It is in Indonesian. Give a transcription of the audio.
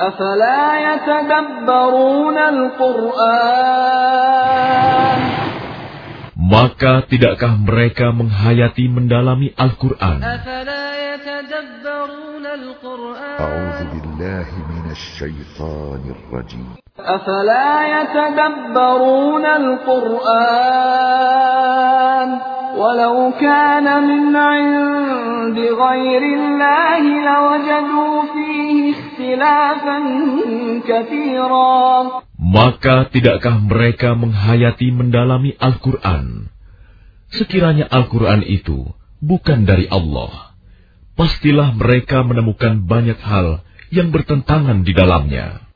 أفلا يتدبرون القرآن Maka tidakkah mereka menghayati mendalami Al-Quran? أفلا يتدبرون القرآن أعوذ بالله من الشيطان الرجيم أفلا يتدبرون القرآن ولو كان من عند غير الله لوجدوا فيه اختلافا كثيرا maka tidakkah mereka menghayati mendalami Al-Quran? Sekiranya Al-Quran itu bukan dari Allah, pastilah mereka menemukan banyak hal yang bertentangan di dalamnya.